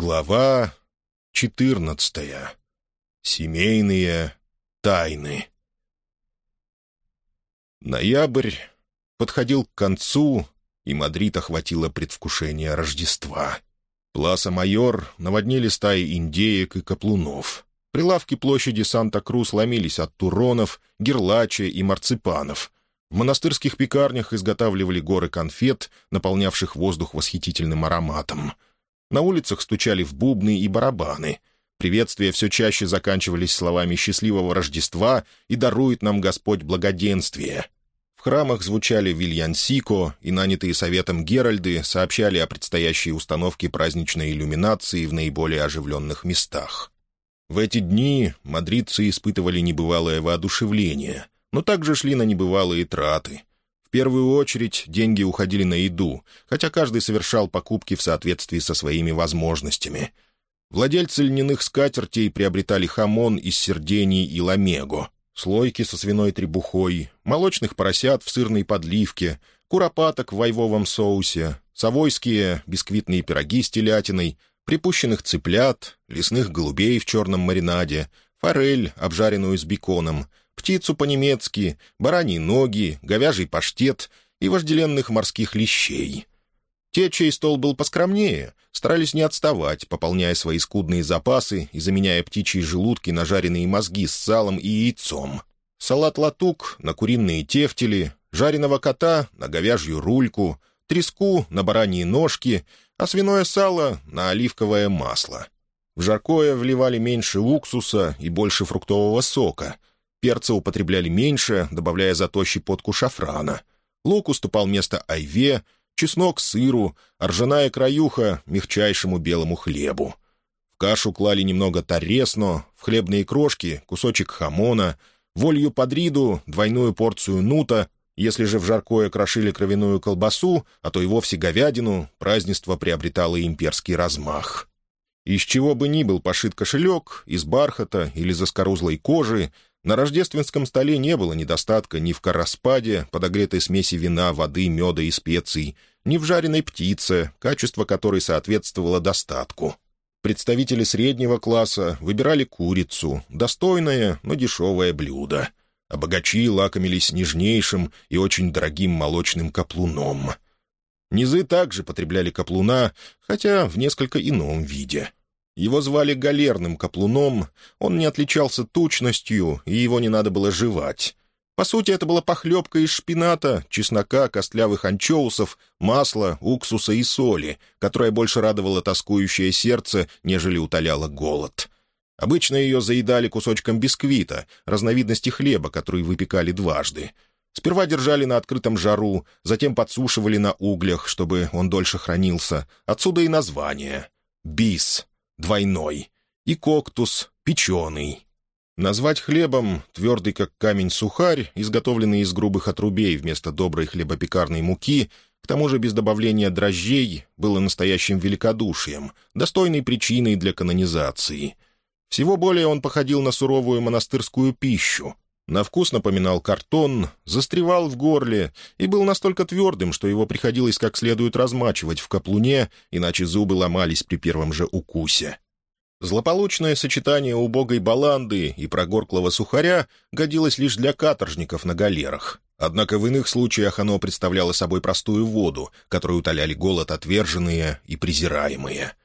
Глава четырнадцатая. Семейные тайны. Ноябрь подходил к концу, и Мадрид охватило предвкушение Рождества. Пласа-майор наводнили стаи индеек и каплунов. Прилавки площади Санта-Крус ломились от туронов, гирлачи и марципанов. В монастырских пекарнях изготавливали горы конфет, наполнявших воздух восхитительным ароматом — на улицах стучали в бубны и барабаны. Приветствия все чаще заканчивались словами «Счастливого Рождества» и «Дарует нам Господь благоденствие». В храмах звучали вильянсико, и нанятые советом Геральды сообщали о предстоящей установке праздничной иллюминации в наиболее оживленных местах. В эти дни мадридцы испытывали небывалое воодушевление, но также шли на небывалые траты — в первую очередь деньги уходили на еду, хотя каждый совершал покупки в соответствии со своими возможностями. Владельцы льняных скатертей приобретали хамон из сердений и ламего, слойки со свиной требухой, молочных поросят в сырной подливке, куропаток в вайвовом соусе, совойские бисквитные пироги с телятиной, припущенных цыплят, лесных голубей в черном маринаде, форель, обжаренную с беконом — птицу по-немецки, бараньи ноги, говяжий паштет и вожделенных морских лещей. Те, чей стол был поскромнее, старались не отставать, пополняя свои скудные запасы и заменяя птичьи желудки на жареные мозги с салом и яйцом. Салат-латук на куриные тефтели, жареного кота на говяжью рульку, треску на бараньи ножки, а свиное сало на оливковое масло. В жаркое вливали меньше уксуса и больше фруктового сока — Перца употребляли меньше, добавляя зато щепотку шафрана. Лук уступал место айве, чеснок — сыру, а ржаная краюха — мягчайшему белому хлебу. В кашу клали немного таресно, в хлебные крошки — кусочек хамона, волью подриду — двойную порцию нута, если же в жаркое крошили кровяную колбасу, а то и вовсе говядину, празднество приобретало имперский размах. Из чего бы ни был пошит кошелек, из бархата или заскорузлой кожи, на рождественском столе не было недостатка ни в караспаде, подогретой смеси вина, воды, меда и специй, ни в жареной птице, качество которой соответствовало достатку. Представители среднего класса выбирали курицу, достойное, но дешевое блюдо. А богачи лакомились нежнейшим и очень дорогим молочным каплуном. Низы также потребляли каплуна, хотя в несколько ином виде — его звали галерным каплуном, он не отличался тучностью, и его не надо было жевать. По сути, это была похлебка из шпината, чеснока, костлявых анчоусов, масла, уксуса и соли, которая больше радовала тоскующее сердце, нежели утоляла голод. Обычно ее заедали кусочком бисквита, разновидности хлеба, который выпекали дважды. Сперва держали на открытом жару, затем подсушивали на углях, чтобы он дольше хранился. Отсюда и название — бис двойной, и коктус, печеный. Назвать хлебом твердый как камень сухарь, изготовленный из грубых отрубей вместо доброй хлебопекарной муки, к тому же без добавления дрожжей, было настоящим великодушием, достойной причиной для канонизации. Всего более он походил на суровую монастырскую пищу, на вкус напоминал картон, застревал в горле и был настолько твердым, что его приходилось как следует размачивать в каплуне, иначе зубы ломались при первом же укусе. Злополучное сочетание убогой баланды и прогорклого сухаря годилось лишь для каторжников на галерах. Однако в иных случаях оно представляло собой простую воду, которую утоляли голод отверженные и презираемые —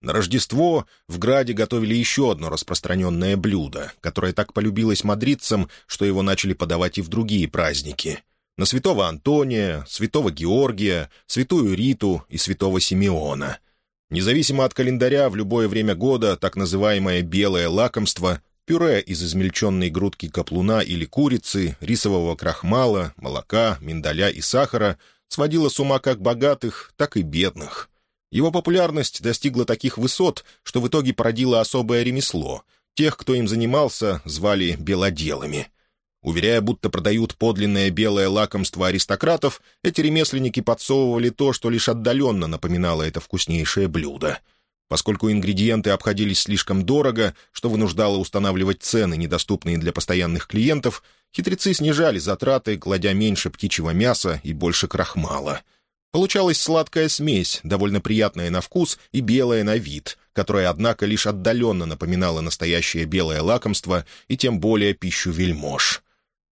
на Рождество в Граде готовили еще одно распространенное блюдо, которое так полюбилось мадридцам, что его начали подавать и в другие праздники. На святого Антония, святого Георгия, святую Риту и святого Симеона. Независимо от календаря, в любое время года так называемое «белое лакомство» пюре из измельченной грудки каплуна или курицы, рисового крахмала, молока, миндаля и сахара сводило с ума как богатых, так и бедных — его популярность достигла таких высот, что в итоге породило особое ремесло. Тех, кто им занимался, звали «белоделами». Уверяя, будто продают подлинное белое лакомство аристократов, эти ремесленники подсовывали то, что лишь отдаленно напоминало это вкуснейшее блюдо. Поскольку ингредиенты обходились слишком дорого, что вынуждало устанавливать цены, недоступные для постоянных клиентов, хитрецы снижали затраты, кладя меньше птичьего мяса и больше крахмала — Получалась сладкая смесь, довольно приятная на вкус и белая на вид, которая, однако, лишь отдаленно напоминала настоящее белое лакомство и тем более пищу вельмож.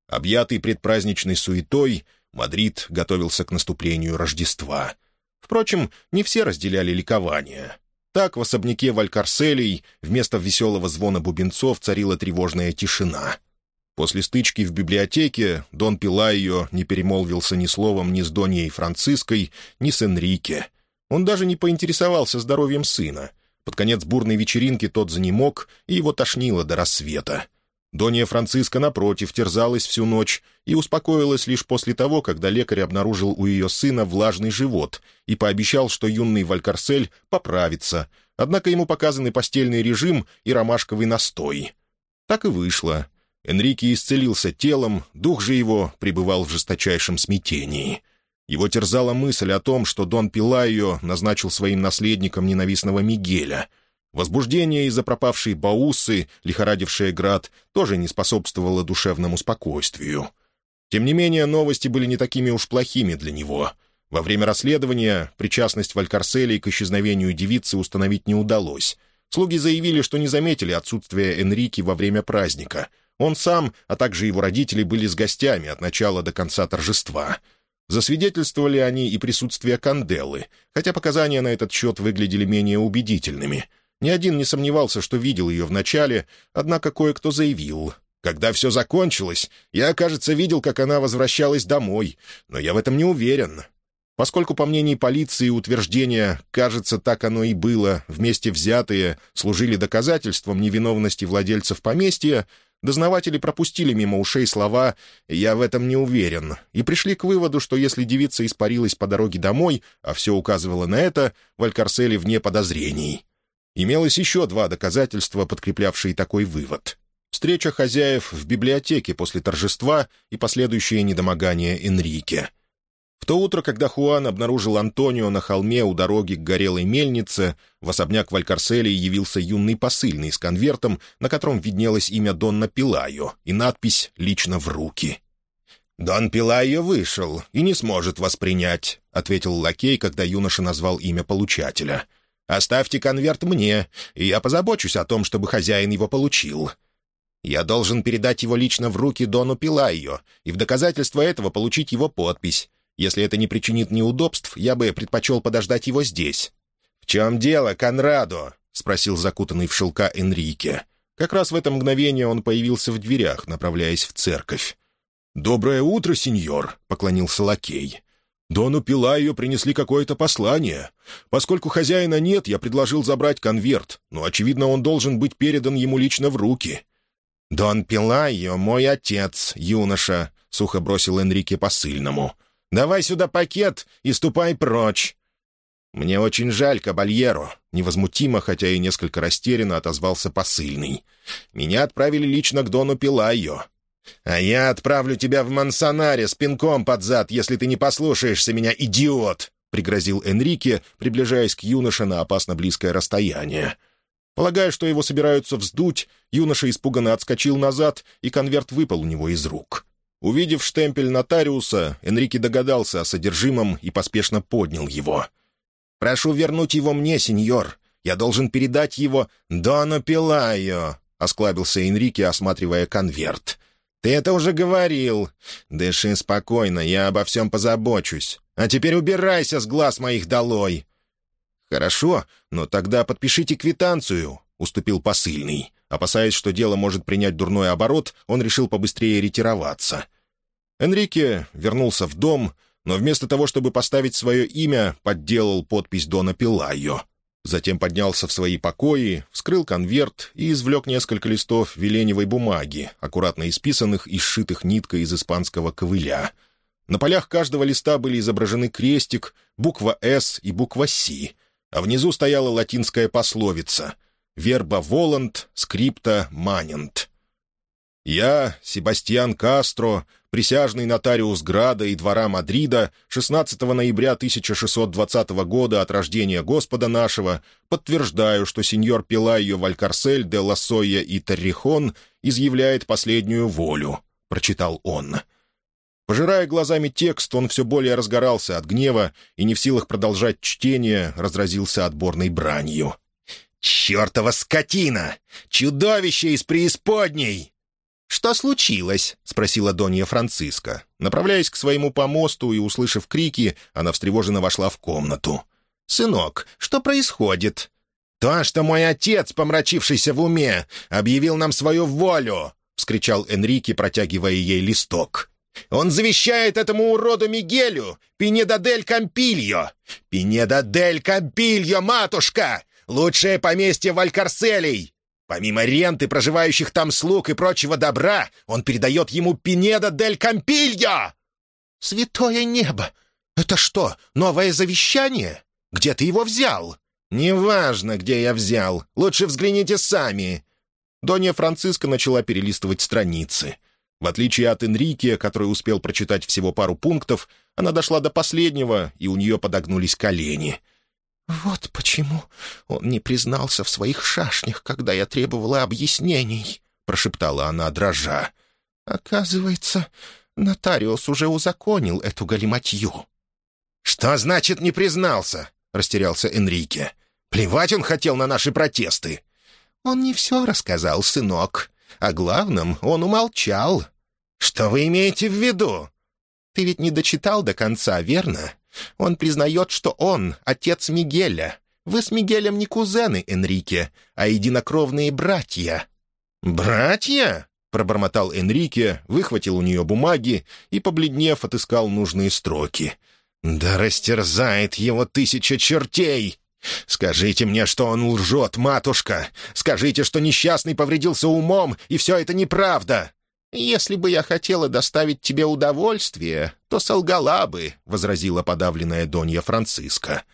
Объятый предпраздничной суетой, Мадрид готовился к наступлению Рождества. Впрочем, не все разделяли ликование. Так в особняке Валькарселей вместо веселого звона бубенцов царила тревожная тишина. После стычки в библиотеке Дон Пилайо не перемолвился ни словом ни с Доньей Франциской, ни с Энрике. Он даже не поинтересовался здоровьем сына. Под конец бурной вечеринки тот занемог, и его тошнило до рассвета. Донья Франциска, напротив, терзалась всю ночь и успокоилась лишь после того, когда лекарь обнаружил у ее сына влажный живот и пообещал, что юный Валькарсель поправится, однако ему показаны постельный режим и ромашковый настой. Так и вышло. Энрике исцелился телом, дух же его пребывал в жесточайшем смятении. Его терзала мысль о том, что Дон Пилайо назначил своим наследником ненавистного Мигеля. Возбуждение из-за пропавшей Баусы, лихорадившее град, тоже не способствовало душевному спокойствию. Тем не менее, новости были не такими уж плохими для него. Во время расследования причастность Валькарселей к исчезновению девицы установить не удалось. Слуги заявили, что не заметили отсутствия Энрики во время праздника — он сам, а также его родители были с гостями от начала до конца торжества. Засвидетельствовали они и присутствие Канделлы, хотя показания на этот счет выглядели менее убедительными. Ни один не сомневался, что видел ее вначале, однако кое-кто заявил. «Когда все закончилось, я, кажется, видел, как она возвращалась домой, но я в этом не уверен». Поскольку, по мнению полиции, утверждения «кажется, так оно и было», вместе взятые, служили доказательством невиновности владельцев поместья, Дознаватели пропустили мимо ушей слова «я в этом не уверен» и пришли к выводу, что если девица испарилась по дороге домой, а все указывало на это, Валькарсели вне подозрений. Имелось еще два доказательства, подкреплявшие такой вывод. Встреча хозяев в библиотеке после торжества и последующее недомогание Энрике. В то утро, когда Хуан обнаружил Антонио на холме у дороги к горелой мельнице, в особняк Валькарселии явился юный посыльный с конвертом, на котором виднелось имя Донна Пилайо и надпись «Лично в руки». «Дон Пилайо вышел и не сможет вас принять», — ответил лакей, когда юноша назвал имя получателя. «Оставьте конверт мне, и я позабочусь о том, чтобы хозяин его получил». Я должен передать его лично в руки Дону Пилайо и в доказательство этого получить его подпись. Если это не причинит неудобств, я бы предпочел подождать его здесь». «В чем дело, Конрадо?» — спросил закутанный в шелка Энрике. Как раз в это мгновение он появился в дверях, направляясь в церковь. «Доброе утро, сеньор!» — поклонился лакей. «Дону Пилайо принесли какое-то послание. Поскольку хозяина нет, я предложил забрать конверт, но, очевидно, он должен быть передан ему лично в руки». «Дон Пилайо — мой отец, юноша», — сухо бросил Энрике посыльному. Давай сюда пакет и ступай прочь!» «Мне очень жаль, Кабальеро», — невозмутимо, хотя и несколько растерянно отозвался посыльный. «Меня отправили лично к Дону Пилайо. А я отправлю тебя в Мансонаре с пинком под зад, если ты не послушаешься меня, идиот!» — пригрозил Энрике, приближаясь к юноше на опасно близкое расстояние. Полагая, что его собираются вздуть, юноша испуганно отскочил назад, и конверт выпал у него из рук. Увидев штемпель нотариуса, Энрике догадался о содержимом и поспешно поднял его. «Прошу вернуть его мне, сеньор. Я должен передать его Дону Пилайо», — осклабился Энрике, осматривая конверт. «Ты это уже говорил. Дыши спокойно, я обо всем позабочусь. А теперь убирайся с глаз моих долой». «Хорошо, но тогда подпишите квитанцию», — уступил посыльный. Опасаясь, что дело может принять дурной оборот, он решил побыстрее ретироваться. Энрике вернулся в дом, но вместо того, чтобы поставить свое имя, подделал подпись Дона Пилайо. Затем поднялся в свои покои, вскрыл конверт и извлек несколько листов веленевой бумаги, аккуратно исписанных и сшитых ниткой из испанского ковыля. На полях каждого листа были изображены крестик, буква «С» и буква «С», а внизу стояла латинская пословица — верба волант, скрипта манент. Я, Себастьян Кастро, присяжный нотариус Града и двора Мадрида, 16 ноября 1620 года от рождения Господа нашего, подтверждаю, что сеньор Пилайо Валькарсель де Лассойя и Таррихон изъявляет последнюю волю, — прочитал он. Пожирая глазами текст, он все более разгорался от гнева и, не в силах продолжать чтение, разразился отборной бранью. «Чертова скотина! Чудовище из преисподней!» «Что случилось?» — спросила Донья Франциска. Направляясь к своему помосту и услышав крики, она встревоженно вошла в комнату. «Сынок, что происходит?» «То, что мой отец, помрачившийся в уме, объявил нам свою волю!» — вскричал Энрике, протягивая ей листок. Он завещает этому уроду Мигелю Пинедадель Кампильо! Пинедадель Кампильо, матушка! Лучшее поместье Валькарселей! Помимо ренты, проживающих там слуг и прочего добра, он передает ему Пинеда дель Кампильо!» «Святое небо! Это что, новое завещание? Где ты его взял?» «Неважно, где я взял. Лучше взгляните сами». Донья Франциска начала перелистывать страницы. В отличие от Энрике, который успел прочитать всего пару пунктов, она дошла до последнего, и у нее подогнулись колени. «Вот почему он не признался в своих шашнях, когда я требовала объяснений», — прошептала она, дрожа. «Оказывается, нотариус уже узаконил эту галиматью». «Что значит «не признался»?» — растерялся Энрике. «Плевать он хотел на наши протесты». «Он не все рассказал, сынок. О главном он умолчал. Что вы имеете в виду? Ты ведь не дочитал до конца, верно? Он признает, что он — отец Мигеля. Вы с Мигелем не кузены, Энрике, а единокровные братья». «Братья?» — пробормотал Энрике, выхватил у нее бумаги и, побледнев, отыскал нужные строки. «Да растерзает его тысяча чертей!» «Скажите мне, что он лжет, матушка! Скажите, что несчастный повредился умом, и все это неправда!» «Если бы я хотела доставить тебе удовольствие, то солгала бы», — возразила подавленная Донья Франциска.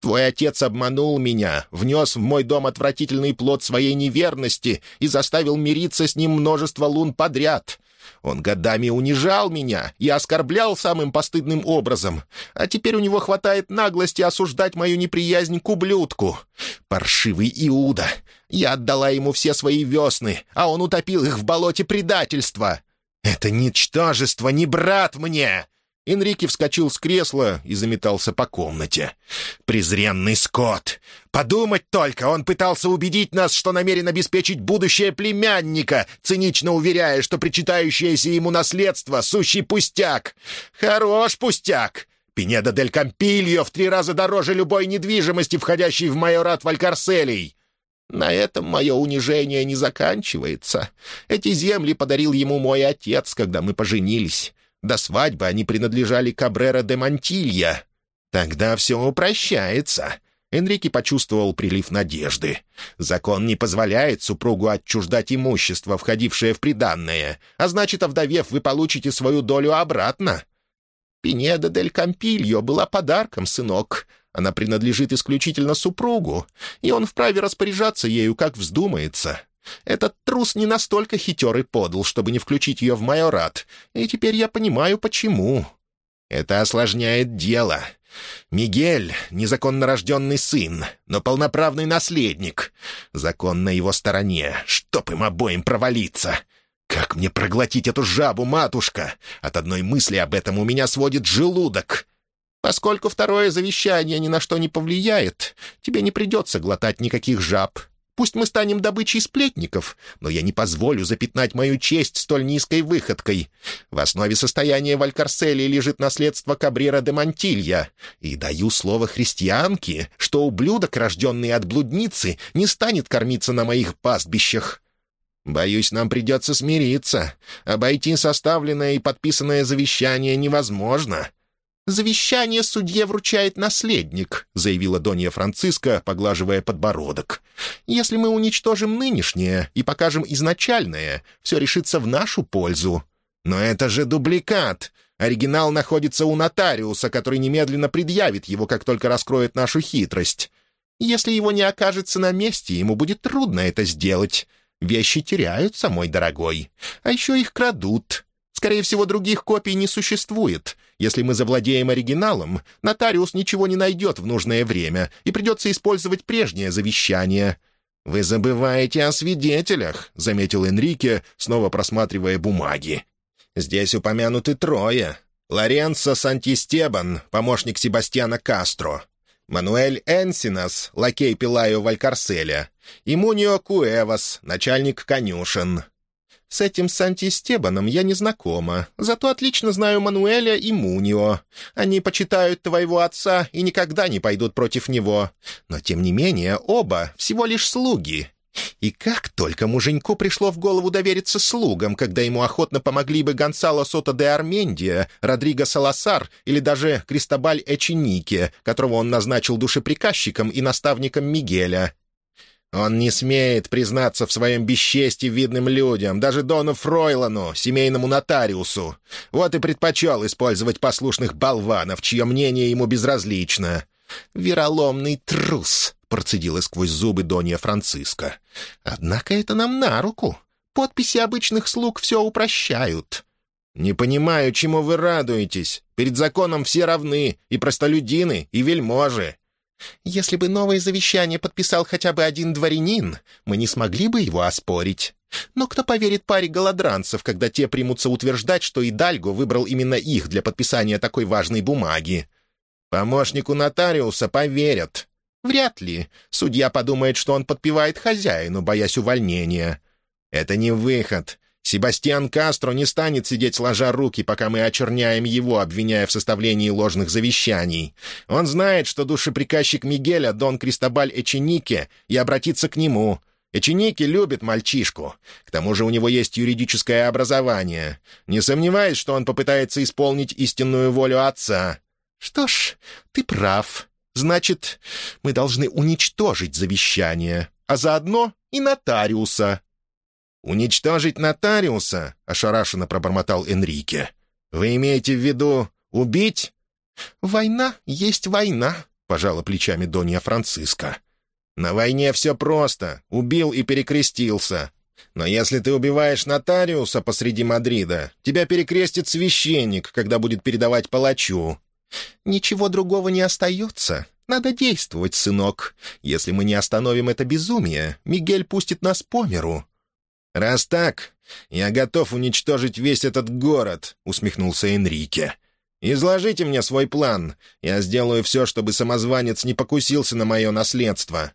«Твой отец обманул меня, внес в мой дом отвратительный плод своей неверности и заставил мириться с ним множество лун подряд. Он годами унижал меня и оскорблял самым постыдным образом, а теперь у него хватает наглости осуждать мою неприязнь к ублюдку. Паршивый Иуда! Я отдала ему все свои весны, а он утопил их в болоте предательства. Это ничтожество не брат мне!» Энрике вскочил с кресла и заметался по комнате. «Презренный скот! Подумать только, он пытался убедить нас, что намерен обеспечить будущее племянника, цинично уверяя, что причитающееся ему наследство — сущий пустяк. Хорош пустяк! Пинеда дель Кампильо в три раза дороже любой недвижимости, входящей в майорат Валькарселей. На этом мое унижение не заканчивается. Эти земли подарил ему мой отец, когда мы поженились. До свадьбы они принадлежали Кабрера де Монтилья. Тогда все упрощается. Энрике почувствовал прилив надежды. Закон не позволяет супругу отчуждать имущество, входившее в приданное, а значит, овдовев, вы получите свою долю обратно. Пинеда дель Кампильо была подарком, сынок. Она принадлежит исключительно супругу, и он вправе распоряжаться ею, как вздумается. Этот трус не настолько хитер и подл, чтобы не включить ее в майорат, и теперь я понимаю, почему. Это осложняет дело. Мигель — незаконно рожденный сын, но полноправный наследник. Закон на его стороне, чтоб им обоим провалиться. Как мне проглотить эту жабу, матушка? От одной мысли об этом у меня сводит желудок. Поскольку второе завещание ни на что не повлияет, тебе не придется глотать никаких жаб. Пусть мы станем добычей сплетников, но я не позволю запятнать мою честь столь низкой выходкой. В основе состояния Валькарсели лежит наследство Кабрера де Монтилья. И даю слово христианке, что ублюдок, рожденный от блудницы, не станет кормиться на моих пастбищах. Боюсь, нам придется смириться. Обойти составленное и подписанное завещание невозможно. «Завещание судье вручает наследник», — заявила Донья Франциска, поглаживая подбородок. «Если мы уничтожим нынешнее и покажем изначальное, все решится в нашу пользу». «Но это же дубликат!» Оригинал находится у нотариуса, который немедленно предъявит его, как только раскроет нашу хитрость. Если его не окажется на месте, ему будет трудно это сделать. Вещи теряются, мой дорогой. А еще их крадут. Скорее всего, других копий не существует. Если мы завладеем оригиналом, нотариус ничего не найдет в нужное время, и придется использовать прежнее завещание». «Вы забываете о свидетелях», — заметил Энрике, снова просматривая бумаги. Здесь упомянуты трое. Лоренцо Сантистебан, помощник Себастьяна Кастро. Мануэль Энсинас, лакей Пилаю Валькарселя. И Мунио Куэвас, начальник конюшен. С этим Сантистебаном я не знакома, зато отлично знаю Мануэля и Мунио. Они почитают твоего отца и никогда не пойдут против него. Но, тем не менее, оба всего лишь слуги, и как только муженьку пришло в голову довериться слугам, когда ему охотно помогли бы Гонсало Сото де Армендия, Родриго Саласар или даже Кристобаль Эченике, которого он назначил душеприказчиком и наставником Мигеля. Он не смеет признаться в своем бесчестии видным людям, даже Дону Фройлану, семейному нотариусу. Вот и предпочел использовать послушных болванов, чье мнение ему безразлично. Вероломный трус процедила сквозь зубы Донья Франциска. «Однако это нам на руку. Подписи обычных слуг все упрощают». «Не понимаю, чему вы радуетесь. Перед законом все равны, и простолюдины, и вельможи». «Если бы новое завещание подписал хотя бы один дворянин, мы не смогли бы его оспорить. Но кто поверит паре голодранцев, когда те примутся утверждать, что Идальго выбрал именно их для подписания такой важной бумаги?» «Помощнику нотариуса поверят. Вряд ли. Судья подумает, что он подпевает хозяину, боясь увольнения. Это не выход. Себастьян Кастро не станет сидеть сложа руки, пока мы очерняем его, обвиняя в составлении ложных завещаний. Он знает, что душеприказчик Мигеля, Дон Кристобаль Эченике, и обратится к нему. Эченике любит мальчишку. К тому же у него есть юридическое образование. Не сомневаюсь, что он попытается исполнить истинную волю отца. Что ж, ты прав. Значит, мы должны уничтожить завещание, а заодно и нотариуса». «Уничтожить нотариуса?» — ошарашенно пробормотал Энрике. «Вы имеете в виду убить?» «Война есть война», — пожала плечами Донья Франциска. «На войне все просто. Убил и перекрестился. Но если ты убиваешь нотариуса посреди Мадрида, тебя перекрестит священник, когда будет передавать палачу. «Ничего другого не остается. Надо действовать, сынок. Если мы не остановим это безумие, Мигель пустит нас по миру». «Раз так, я готов уничтожить весь этот город», — усмехнулся Энрике. «Изложите мне свой план. Я сделаю все, чтобы самозванец не покусился на мое наследство».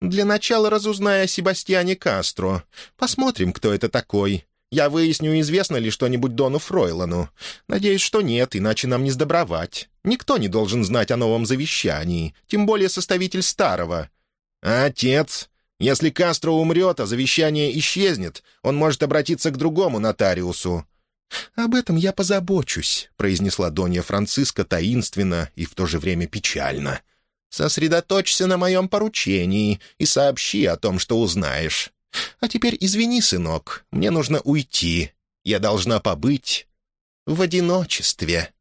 «Для начала разузнай о Себастьяне Кастро. Посмотрим, кто это такой. Я выясню, известно ли что-нибудь Дону Фройлану. Надеюсь, что нет, иначе нам не сдобровать. Никто не должен знать о новом завещании, тем более составитель старого. А отец? Если Кастро умрет, а завещание исчезнет, он может обратиться к другому нотариусу». «Об этом я позабочусь», — произнесла Донья Франциска таинственно и в то же время печально. «Сосредоточься на моем поручении и сообщи о том, что узнаешь. А теперь извини, сынок, мне нужно уйти. Я должна побыть в одиночестве».